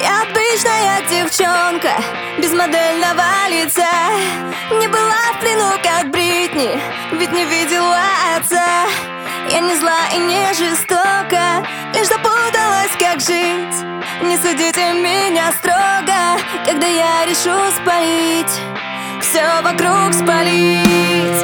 Я обычная девчонка Без модельного лица. Не была в плену, как Бритни Ведь не видела отца. Я не зла и не жестока Лишь запуталась, как жить. Не судите меня строго Когда я решу спалить Все вокруг спалить.